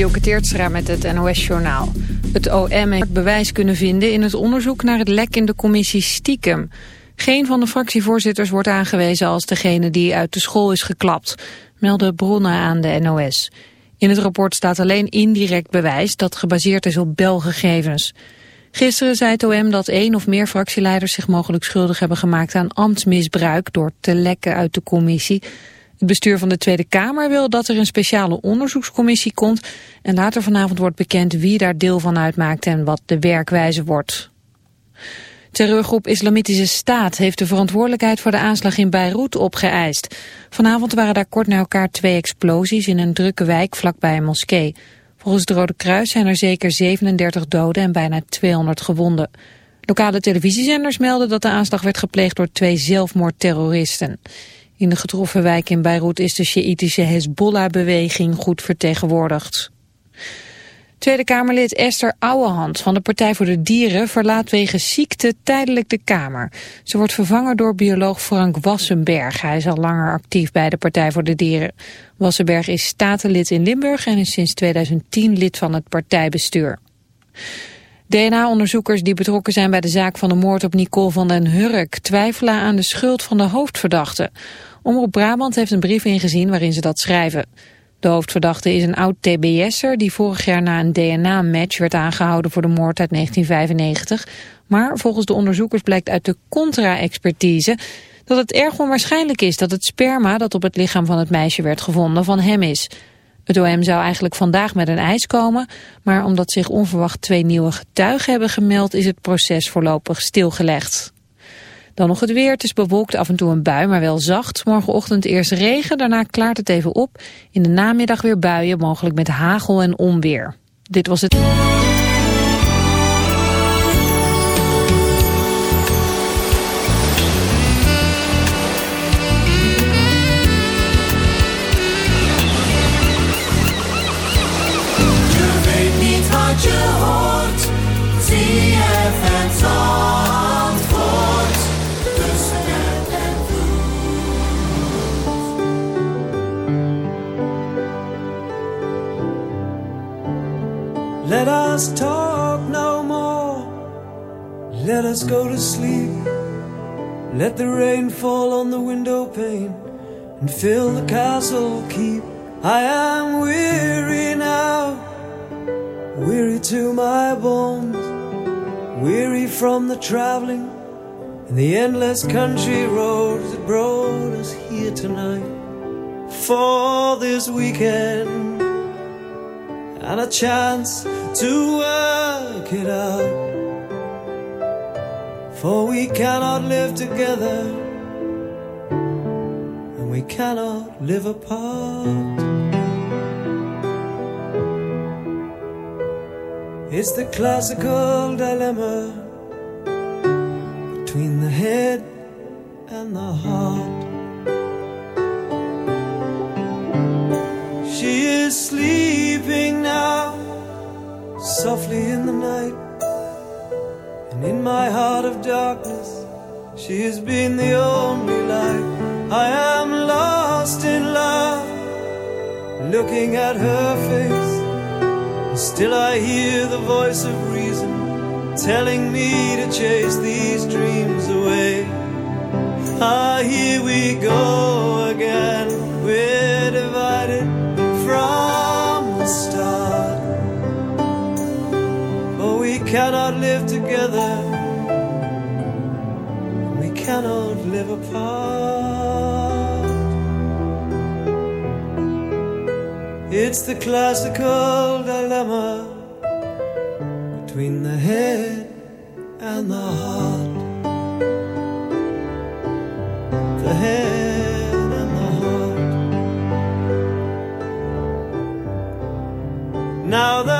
Dielke Teertstra met het NOS-journaal. Het OM heeft bewijs kunnen vinden in het onderzoek naar het lek in de commissie Stiekem. Geen van de fractievoorzitters wordt aangewezen als degene die uit de school is geklapt, melden bronnen aan de NOS. In het rapport staat alleen indirect bewijs dat gebaseerd is op belgegevens. Gisteren zei het OM dat één of meer fractieleiders zich mogelijk schuldig hebben gemaakt aan ambtsmisbruik door te lekken uit de commissie. Het bestuur van de Tweede Kamer wil dat er een speciale onderzoekscommissie komt en later vanavond wordt bekend wie daar deel van uitmaakt en wat de werkwijze wordt. Terreurgroep Islamitische Staat heeft de verantwoordelijkheid voor de aanslag in Beirut opgeëist. Vanavond waren daar kort na elkaar twee explosies in een drukke wijk vlakbij een moskee. Volgens het Rode Kruis zijn er zeker 37 doden en bijna 200 gewonden. Lokale televisiezenders melden dat de aanslag werd gepleegd door twee zelfmoordterroristen. In de getroffen wijk in Beirut is de Sjaïtische Hezbollah-beweging goed vertegenwoordigd. Tweede Kamerlid Esther Ouwehand van de Partij voor de Dieren verlaat wegens ziekte tijdelijk de Kamer. Ze wordt vervangen door bioloog Frank Wassenberg. Hij is al langer actief bij de Partij voor de Dieren. Wassenberg is statenlid in Limburg en is sinds 2010 lid van het partijbestuur. DNA-onderzoekers die betrokken zijn bij de zaak van de moord op Nicole van den Hurk twijfelen aan de schuld van de hoofdverdachte. Omroep Brabant heeft een brief ingezien waarin ze dat schrijven. De hoofdverdachte is een oud TBS'er die vorig jaar na een DNA-match werd aangehouden voor de moord uit 1995. Maar volgens de onderzoekers blijkt uit de contra-expertise dat het erg onwaarschijnlijk is dat het sperma dat op het lichaam van het meisje werd gevonden van hem is. Het OM zou eigenlijk vandaag met een eis komen, maar omdat zich onverwacht twee nieuwe getuigen hebben gemeld is het proces voorlopig stilgelegd. Dan nog het weer. Het is bewolkt af en toe een bui, maar wel zacht. Morgenochtend eerst regen, daarna klaart het even op. In de namiddag weer buien, mogelijk met hagel en onweer. Dit was het... Let us go to sleep. Let the rain fall on the window pane and fill the castle keep. I am weary now, weary to my bones, weary from the traveling and the endless country roads that brought us here tonight for this weekend and a chance to work it out. For we cannot live together, and we cannot live apart. It's the classical dilemma between the head and the heart. She is sleeping now softly in the night. And in my heart of darkness, she has been the only light. I am lost in love, looking at her face. Still I hear the voice of reason telling me to chase these dreams away. Ah, here we go again. We're divided from the start cannot live together. We cannot live apart. It's the classical dilemma between the head and the heart. The head and the heart. Now the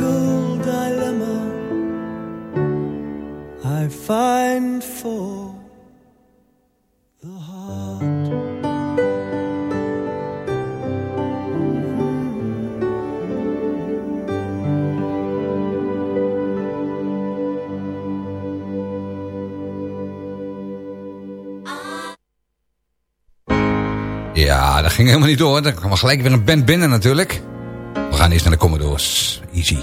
ethical dilemma I find for the heart. Ja, dat ging helemaal niet door. Dan kwam gelijk weer een band binnen natuurlijk gaan eerst naar de Commodores. Easy.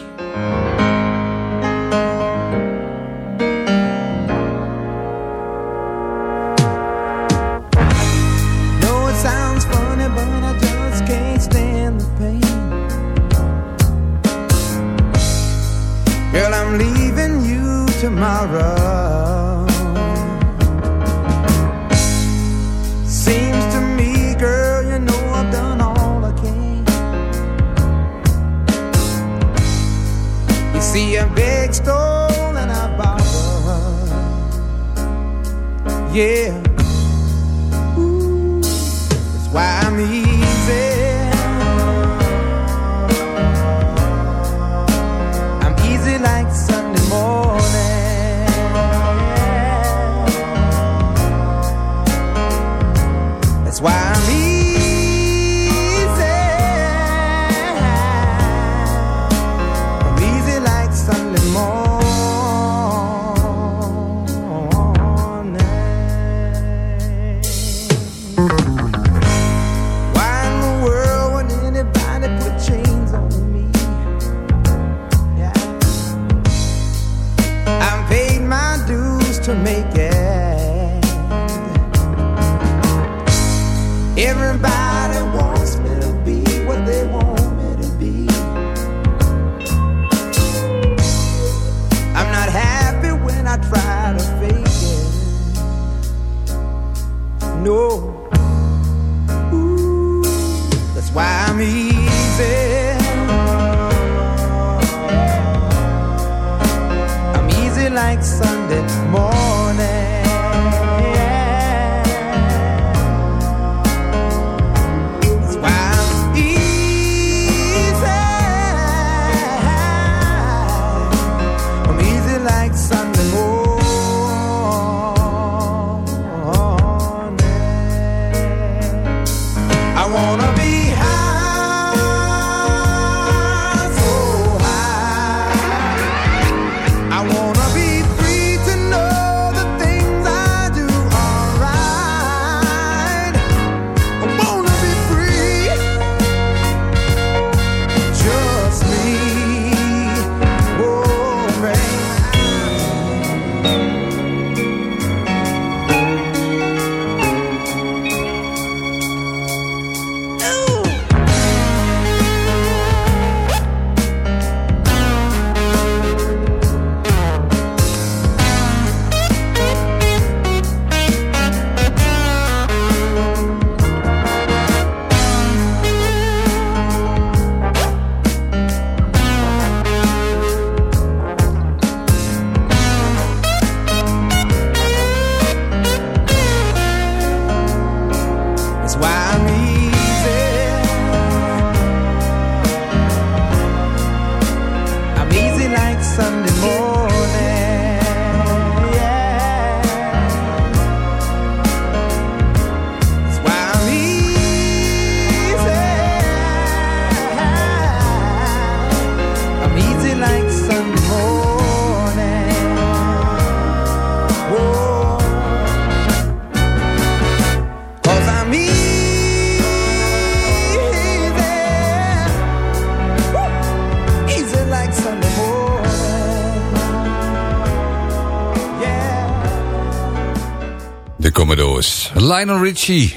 Lionel Richie.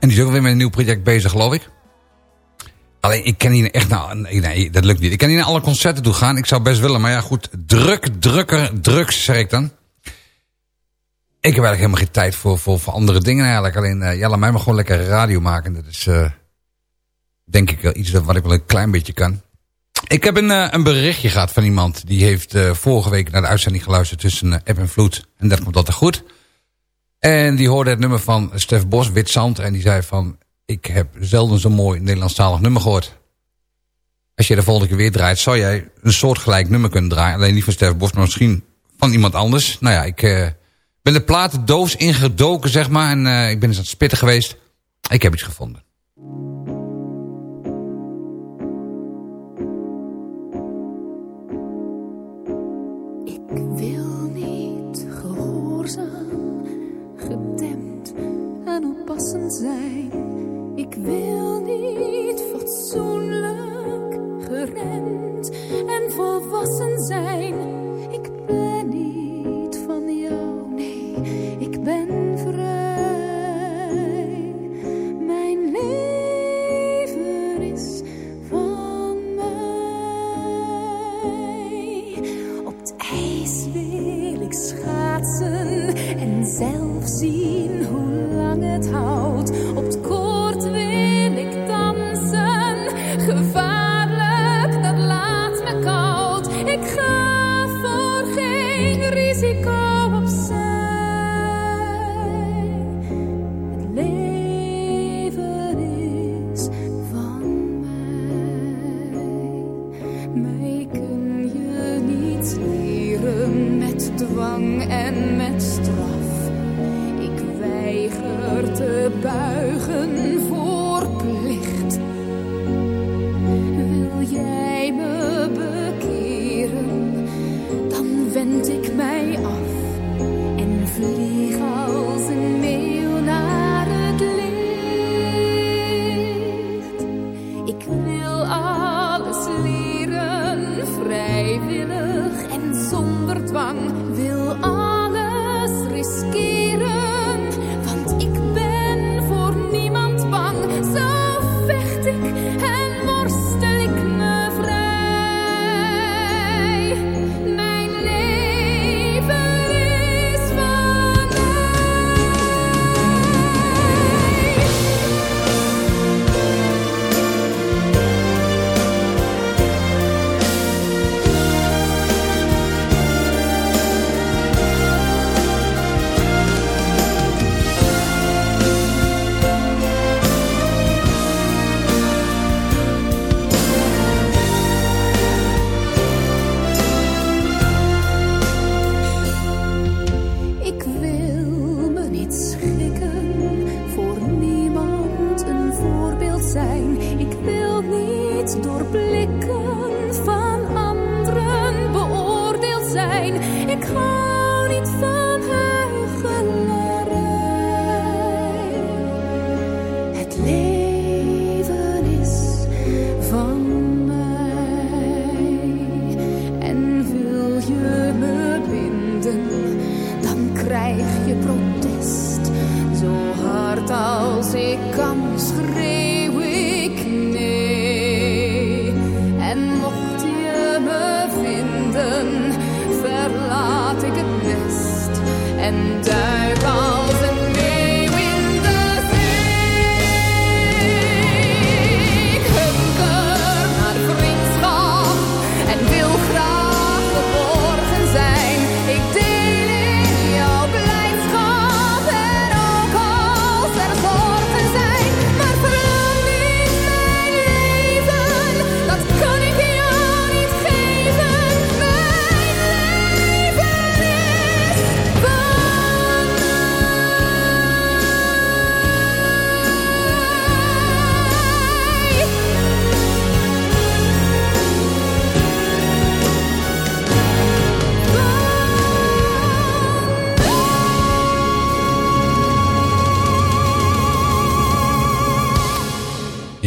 En die is ook weer met een nieuw project bezig, geloof ik. Alleen, ik ken hier echt nou... Nee, dat lukt niet. Ik kan hier naar alle concerten toe gaan. Ik zou best willen, maar ja, goed. Druk, drukker, drugs, zeg ik dan. Ik heb eigenlijk helemaal geen tijd voor, voor, voor andere dingen eigenlijk. Alleen, uh, laat mij maar gewoon lekker radio maken. Dat is, eh, denk ik, wel iets wat ik wel een klein beetje kan. Ik heb een, eh, een berichtje gehad van iemand. Die heeft vorige week naar de uitzending geluisterd tussen App en Vloed. En dat komt altijd goed. En die hoorde het nummer van Stef Bos, Witzand. En die zei van, ik heb zelden zo'n mooi Nederlandstalig nummer gehoord. Als je de volgende keer weer draait, zou jij een soortgelijk nummer kunnen draaien. Alleen niet van Stef Bos, maar misschien van iemand anders. Nou ja, ik uh, ben de platendoos ingedoken, zeg maar. En uh, ik ben eens aan het spitten geweest. Ik heb iets gevonden. Ik wil niet fatsoenlijk, geremd en volwassen zijn.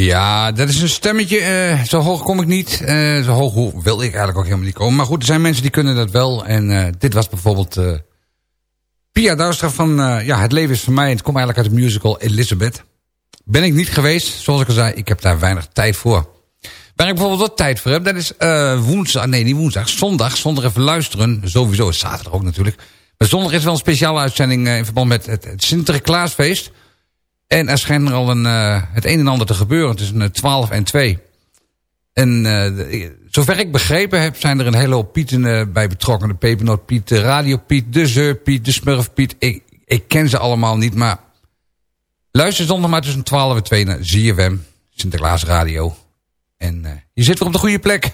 Ja, dat is een stemmetje. eh, zo hoog kom ik niet. Eh, zo hoog wil ik eigenlijk ook helemaal niet komen. Maar goed, er zijn mensen die kunnen dat wel. En eh, dit was bijvoorbeeld Pia Douwstra van ja, Het leven is van mij. Het komt eigenlijk uit de musical Elizabeth. Ben ik niet geweest. Zoals ik al zei, ik heb daar weinig tijd voor. Waar ik bijvoorbeeld wat tijd voor heb, dat is woensdag. Nee, niet woensdag. Zondag. Zondag even luisteren. Sowieso. Zaterdag ook natuurlijk. Maar zondag is wel een speciale uitzending in verband met het Sinterklaasfeest. En er schijnt er al een, het een en ander te gebeuren tussen 12 en 2. En zover ik begrepen heb, zijn er een hele hoop Pieten bij betrokken. De Piet, de Radio Piet, de Zeur Piet, de Smurf Piet. Ik, ik ken ze allemaal niet, maar luister zondag maar tussen 12 en 2 naar ZFM, Sinterklaas Radio. En je zit weer op de goede plek.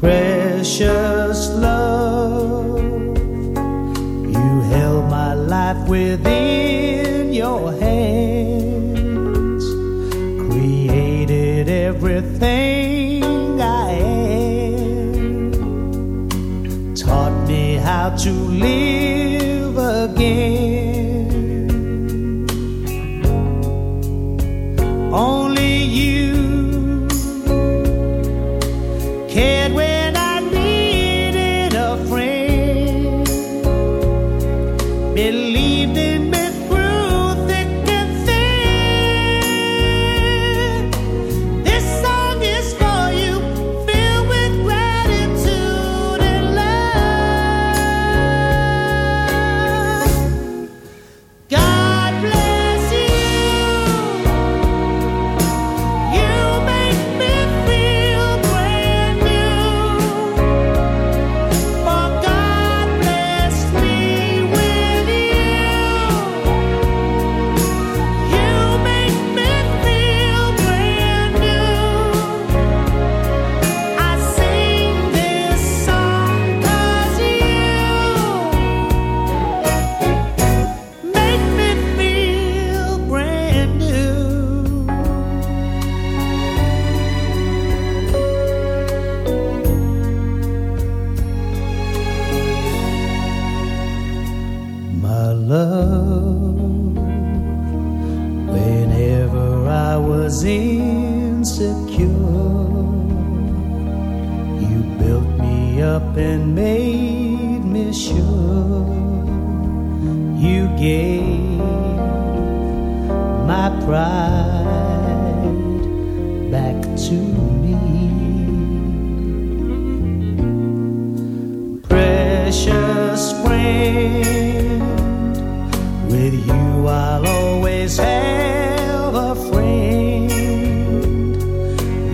Precious love, you held my life within your hands, created everything I am, taught me how to live again.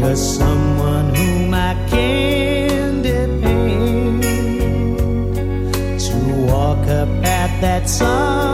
You're someone whom I can depend to walk a path that sometimes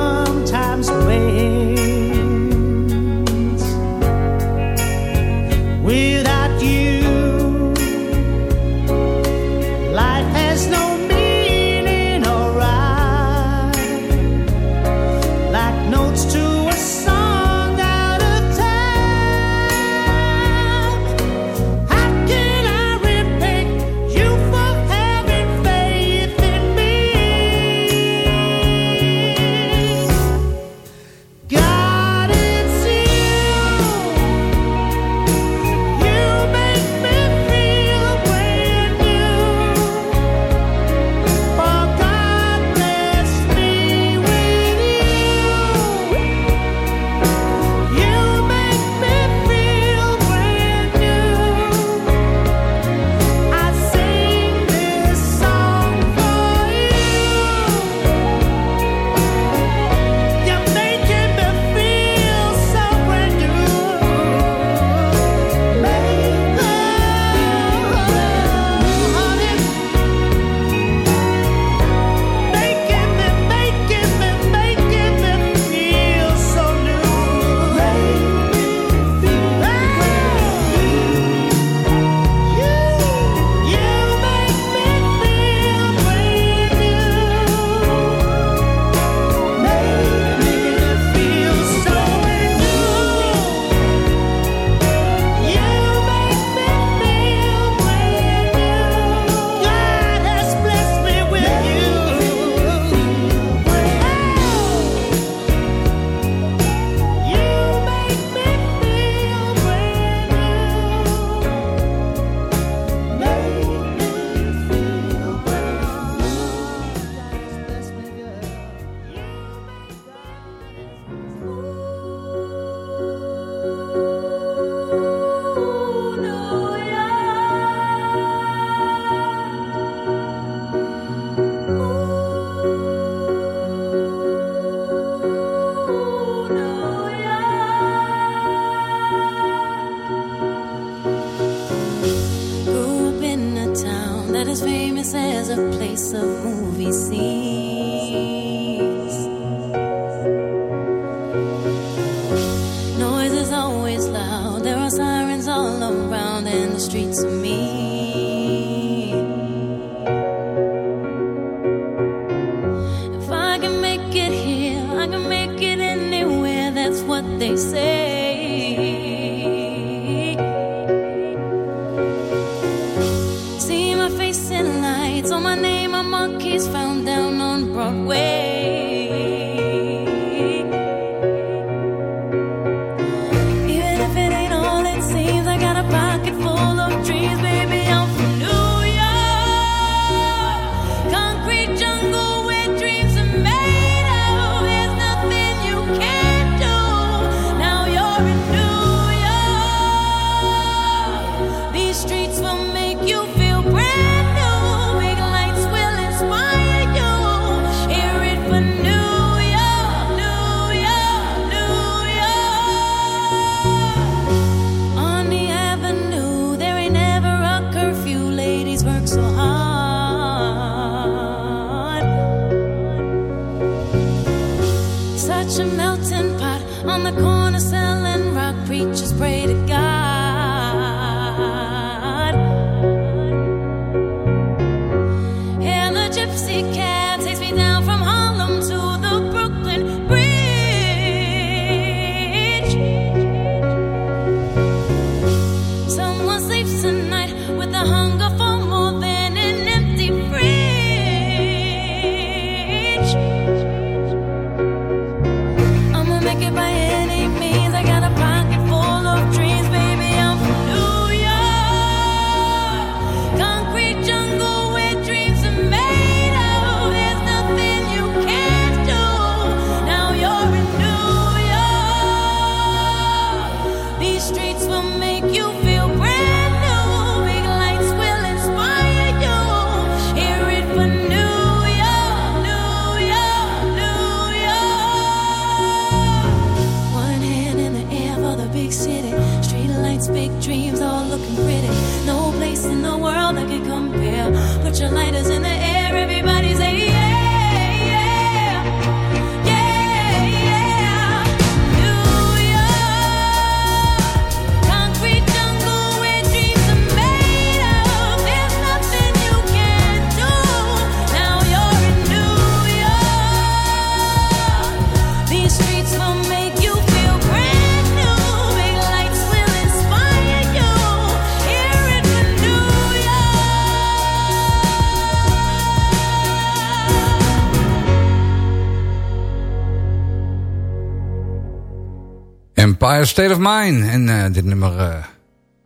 Empire State of Mind. En eh, dit nummer eh,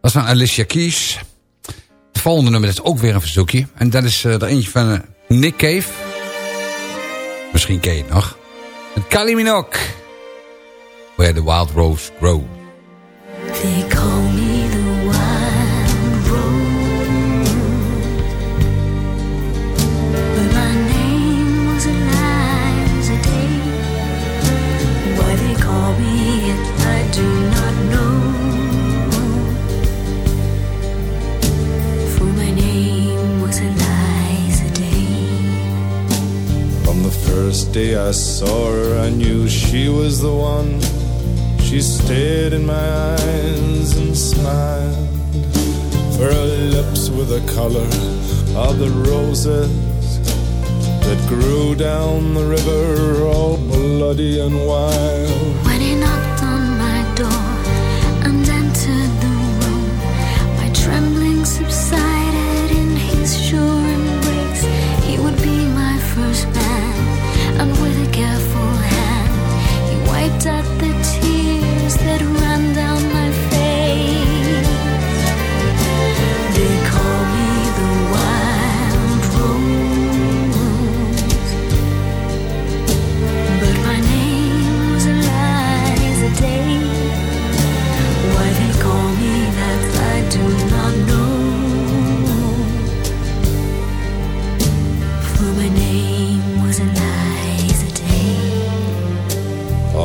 was van Alicia Keys. Het volgende nummer is ook weer een verzoekje. En dat is eh, er eentje van Nick Cave. Misschien ken je het nog. Met Kali Where the Wild Rose Grow. first day I saw her, I knew she was the one. She stared in my eyes and smiled. For her lips were the color of the roses that grew down the river, all bloody and wild.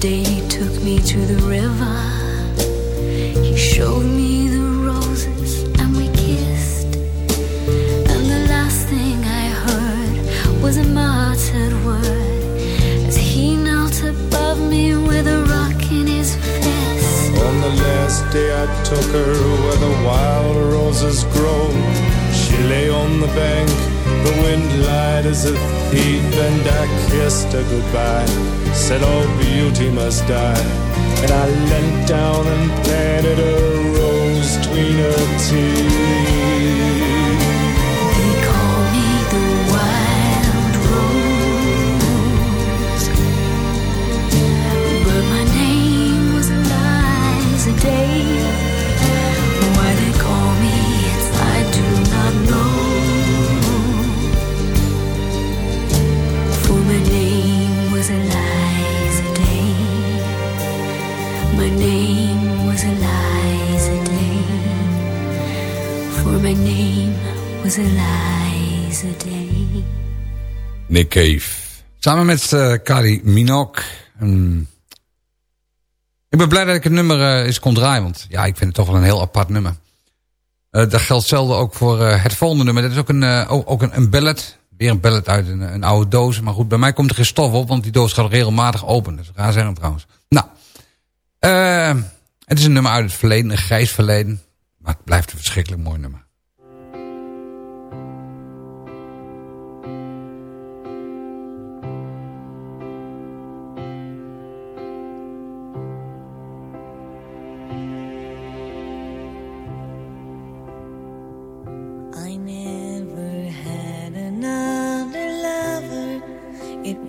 Day he took me to the river. He showed me the roses and we kissed. And the last thing I heard was a muttered word as he knelt above me with a rock in his fist. On the last day I took her where the wild roses grow. She lay on the bank, the wind lied as a thief, and I kissed her goodbye. Said all beauty must die. And I leant down and planted a rose between her teeth. Samen met eh Kari Minogue. En ik ben blij dat ik het nummer eh, eens kon draaien. Want ja, ik vind het toch wel een heel apart nummer. Eh, dat geldt zelden ook voor het volgende nummer. Dat is ook een, ook, een, een ballad. Weer een ballad uit een, een oude doos. Maar goed, bij mij komt er geen stof op. Want die doos gaat regelmatig open. Is raar zeggen trouwens. Nou. het is een nummer uit het verleden. Een grijs verleden. Maar het blijft een verschrikkelijk mooi nummer.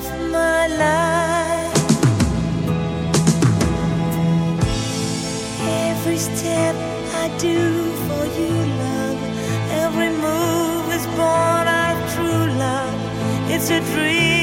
half my life. Every step I do for you, love. Every move is born of true love. It's a dream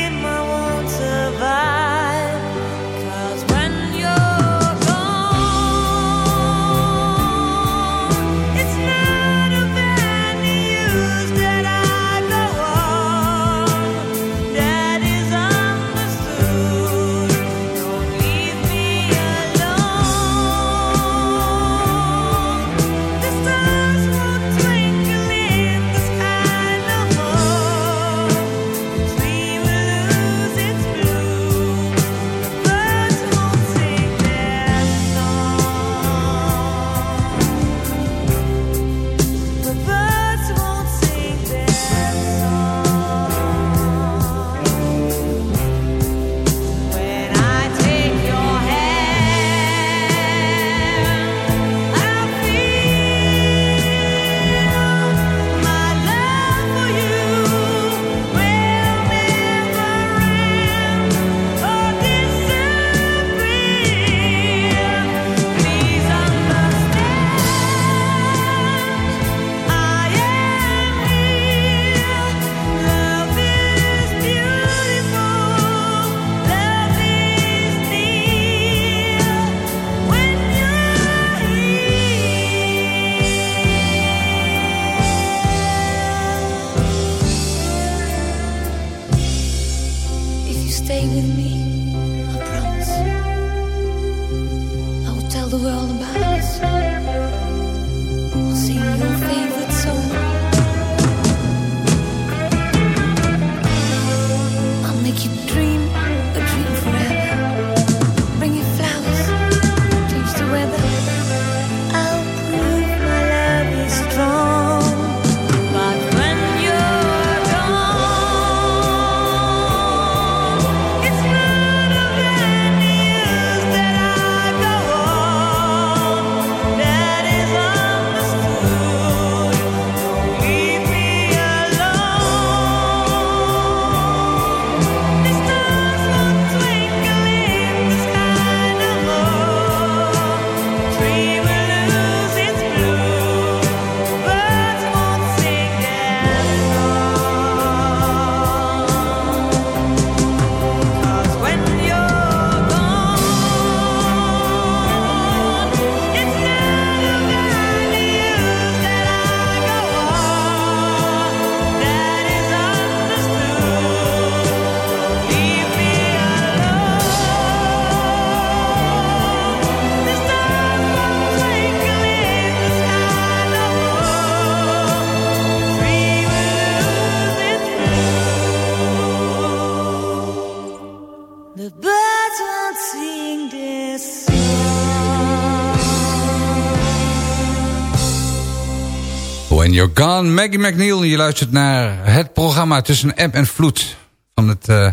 Maggie McNeil. Je luistert naar het programma tussen app en vloed. Van het eh,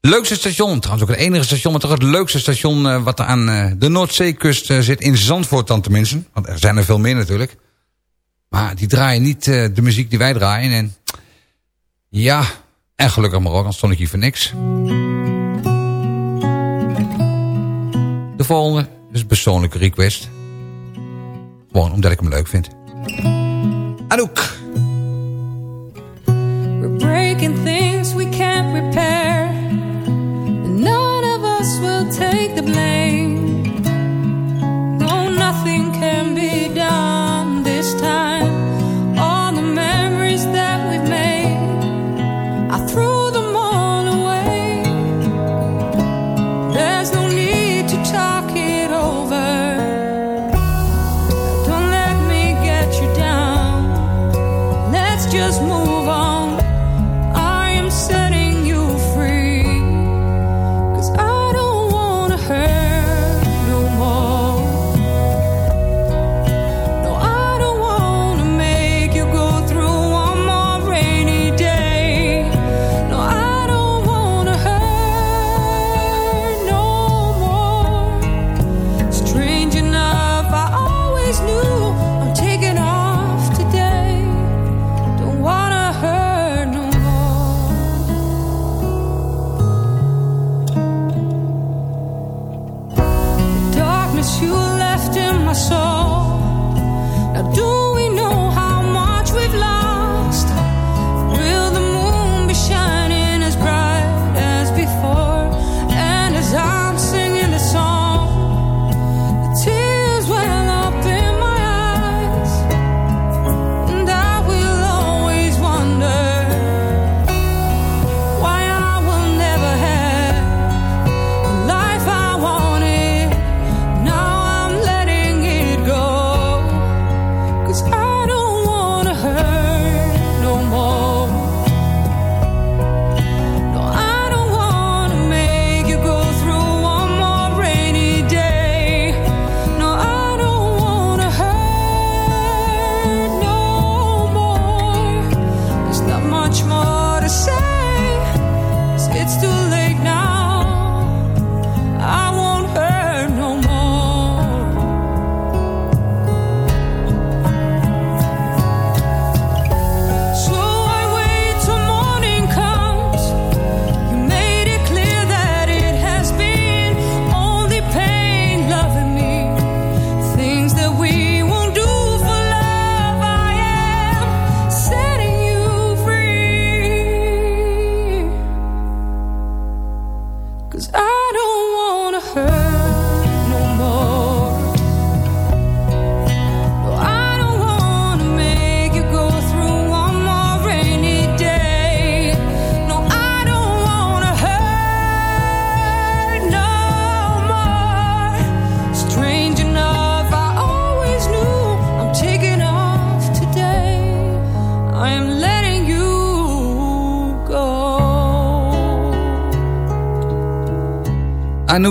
leukste station. Trouwens ook het enige station, maar toch het leukste station... eh, wat er aan eh, de Noordzeekust zit. In Zandvoort dan tenminste. Want er zijn er veel meer natuurlijk. Maar die draaien niet de muziek die wij draaien. En ja, en gelukkig maar ook, dan stond ik hier voor niks. De volgende is een persoonlijke request. Gewoon omdat ik hem leuk vind. Anouk. We're breaking things we can't repair.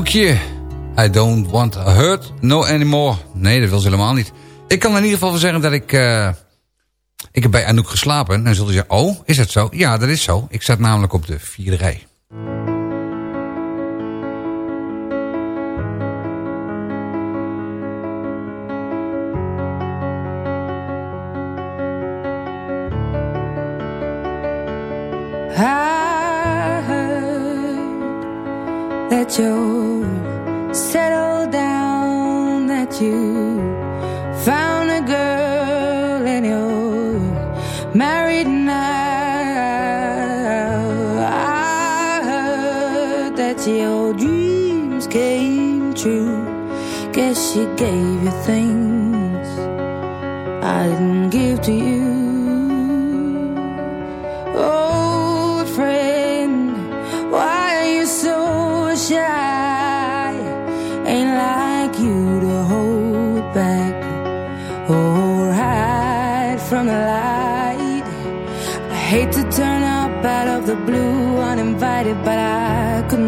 Anoukje. I don't want to hurt no anymore. Nee, dat wil ze helemaal niet. Ik kan in ieder geval wel zeggen dat ik... Uh, ik heb bij Anouk geslapen. En dan zullen ze zeggen, oh, is dat zo? Ja, dat is zo. Ik zat namelijk op de vierde rij. That your dreams came true. Guess she gave you things I didn't give to you.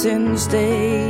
since day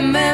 remember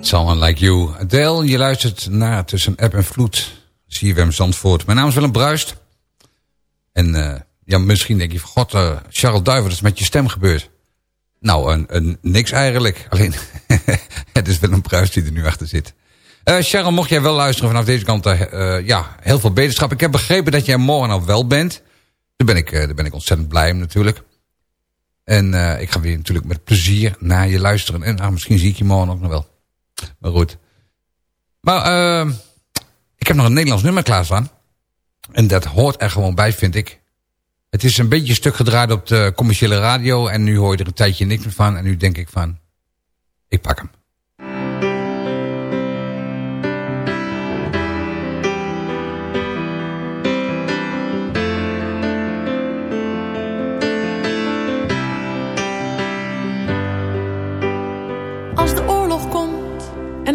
Someone Like You. Adele, je luistert naar Tussen App en Vloed. CFM Zandvoort. Mijn naam is Willem Bruist. En eh, ja, misschien denk je van... God, eh, Charles Duiver, wat is met je stem gebeurd? Nou, een, een, niks eigenlijk. Alleen, het is Willem Bruist die er nu achter zit. Eh Charles, mocht jij wel luisteren vanaf deze kant... eh, ja, heel veel beterschap. Ik heb begrepen dat jij morgen al wel bent. Daar ben ik, daar ben ik ontzettend blij om natuurlijk. En ik ga weer natuurlijk met plezier naar je luisteren. En nou, misschien zie ik je morgen ook nog wel. Maar goed. Maar ik heb nog een Nederlands nummer klaarstaan. En dat hoort er gewoon bij, vind ik. Het is een beetje stuk gedraaid op de commerciële radio. En nu hoor je er een tijdje niks meer van. En nu denk ik van, ik pak hem.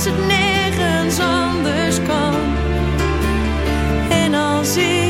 als het nergens anders kan? En als ik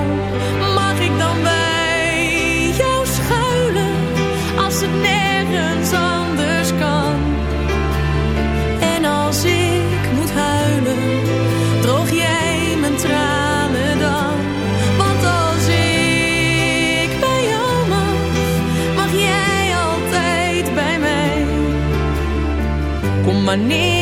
Kom wanneer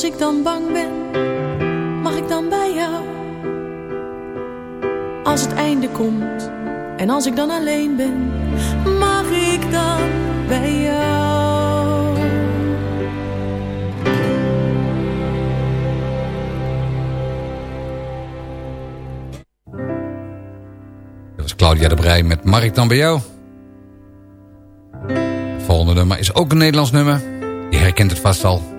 als ik dan bang ben, mag ik dan bij jou? Als het einde komt en als ik dan alleen ben, mag ik dan bij jou? Dat was Claudia de Brij met Mag ik dan bij jou? Het volgende nummer is ook een Nederlands nummer. Je herkent het vast al.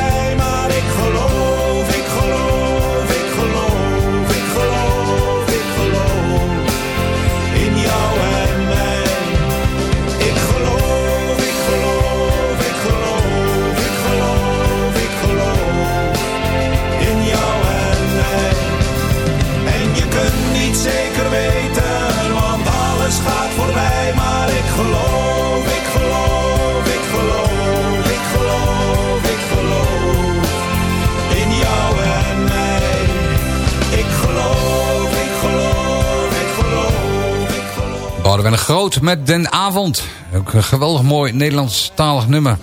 Boudewijn Groot met Den Avond. Ook een geweldig mooi Nederlandstalig nummer.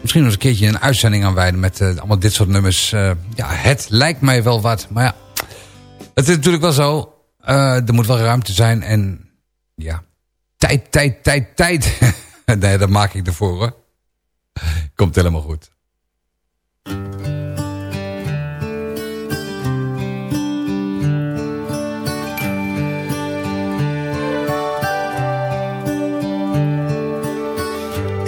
Misschien nog eens een keertje een uitzending aanwijden met eh, allemaal dit soort nummers. Eh, ja, het lijkt mij wel wat. Maar ja, het is natuurlijk wel zo. eh, er moet wel ruimte zijn en ja, tijd, tijd, tijd, tijd. nee, dat maak ik ervoor hoor. Komt helemaal goed.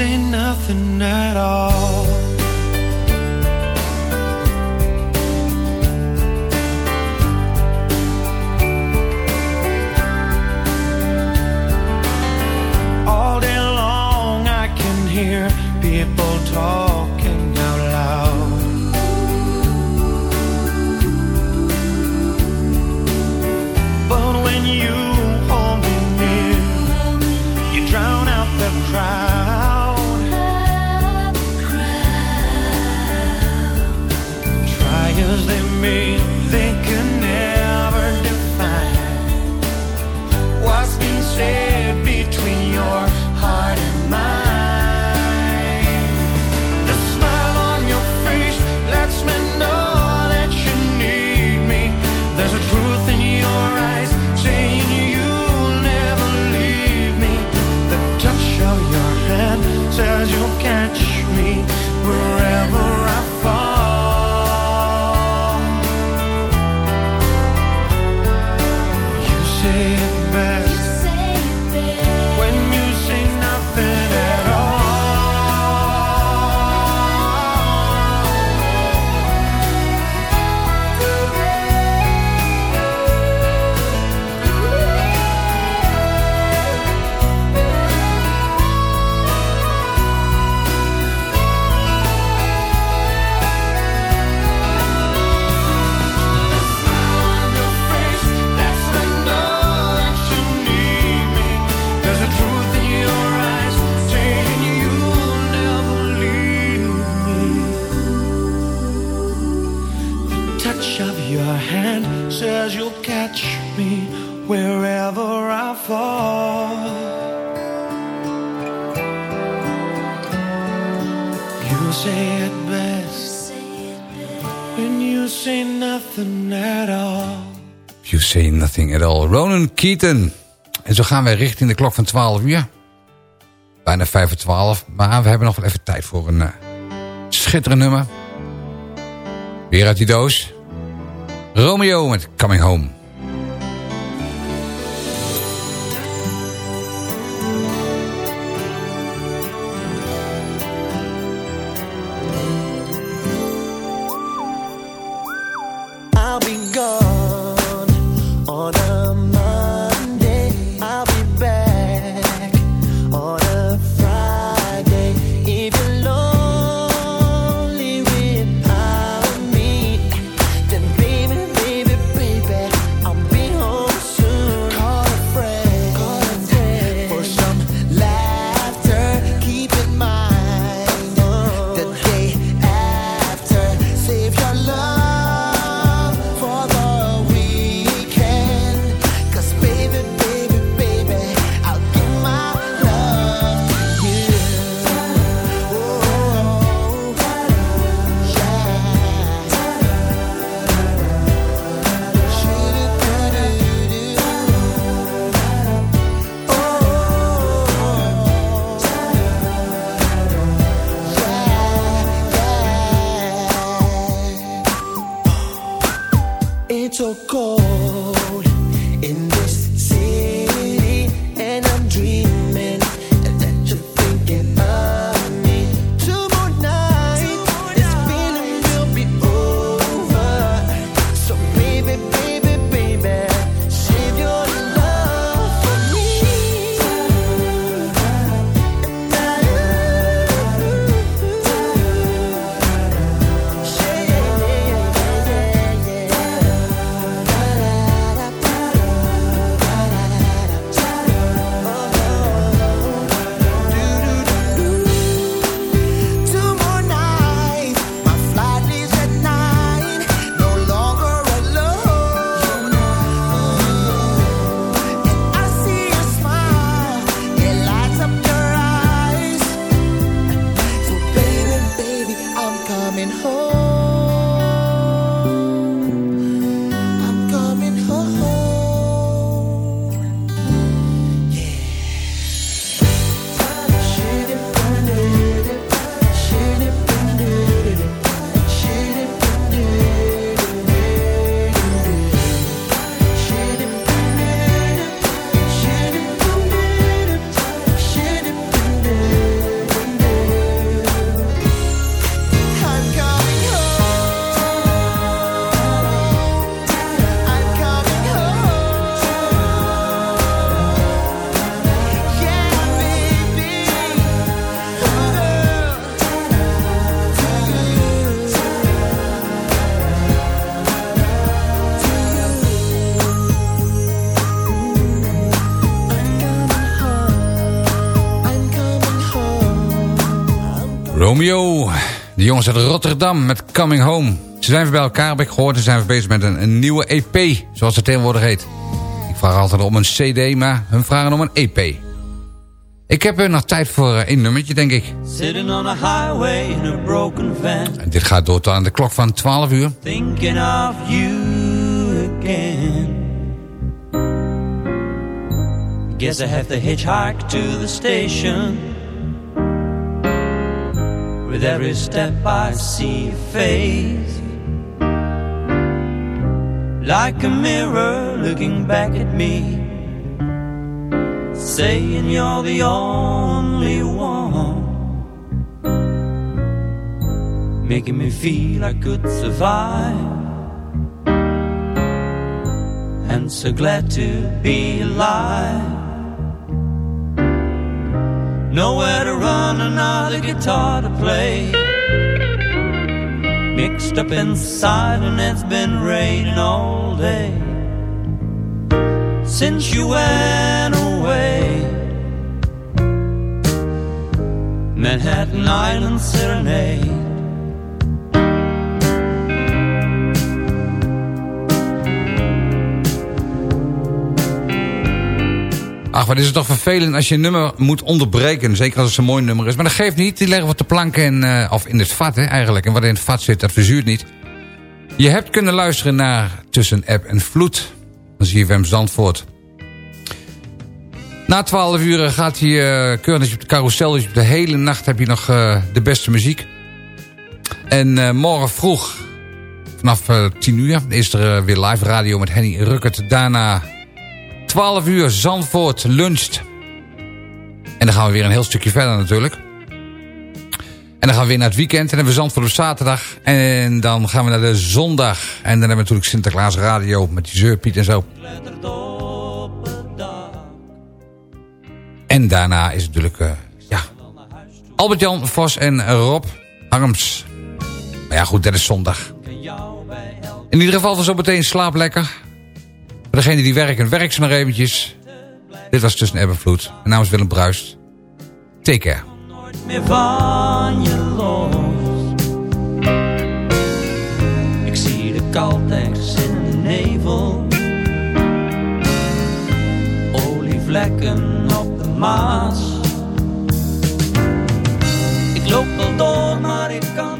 ain't nothing at all. Keaton. En zo gaan wij richting de klok van 12 uur. Bijna 5 voor 12. Maar we hebben nog wel even tijd voor een uh, schitterend nummer. Weer uit die doos. Romeo met Coming Home. De jongens uit Rotterdam met Coming Home. Ze zijn weer bij elkaar, heb ik gehoord. En zijn we bezig met een, nieuwe EP, zoals het tegenwoordig heet. Ik vraag altijd om een cd, maar hun vragen om een EP. Ik heb hun nog tijd voor eh, een nummertje, denk ik. Sitting on a highway in a broken van. En dit gaat door tot aan de klok van 12 uur. Thinking of you again. Guess I have to hitchhike to the station. With every step I see face. Like a mirror looking back at me. Saying you're the only one. Making me feel I could survive. And so glad to be alive. Nowhere to run, another guitar to play. Mixed up inside, and it's been raining all day. Since you went away, Manhattan Island Serenade. Ach, wat is het toch vervelend als je een nummer moet onderbreken. Zeker als het een mooi nummer is. Maar dat geeft niet. Die leggen we op de plank en, uh, of in het vat hè, eigenlijk. En wat in het vat zit, dat verzuurt niet. Je hebt kunnen luisteren naar Tussen App en Vloed. Dan zie je hem Zandvoort. Na 12 uur gaat hij uh, keurig op de carousel. Dus de hele nacht heb je nog uh, de beste muziek. En morgen vroeg, vanaf 10 uur, is er weer live radio met Henny Ruckert. Daarna 12 uur Zandvoort luncht. En dan gaan we weer een heel stukje verder natuurlijk. En dan gaan we weer naar het weekend. En dan hebben we Zandvoort op zaterdag. En dan gaan we naar de zondag. En dan hebben we natuurlijk Sinterklaas radio met die zeurpiet en zo. En daarna is het natuurlijk... Uh, ja, Albert-Jan Vos en Rob Harms. Maar ja goed, dat is zondag. In ieder geval van zo meteen slaap lekker. Voor degenen die werken, werk ze nog eventjes. Dit was Tussen Ebb en Vloed. Mijn naam is Willem Bruist. Take care. meer van je los. Ik zie de kaltex in de nevel. Olievlekken op de Maas. Ik loop wel door, maar ik kan...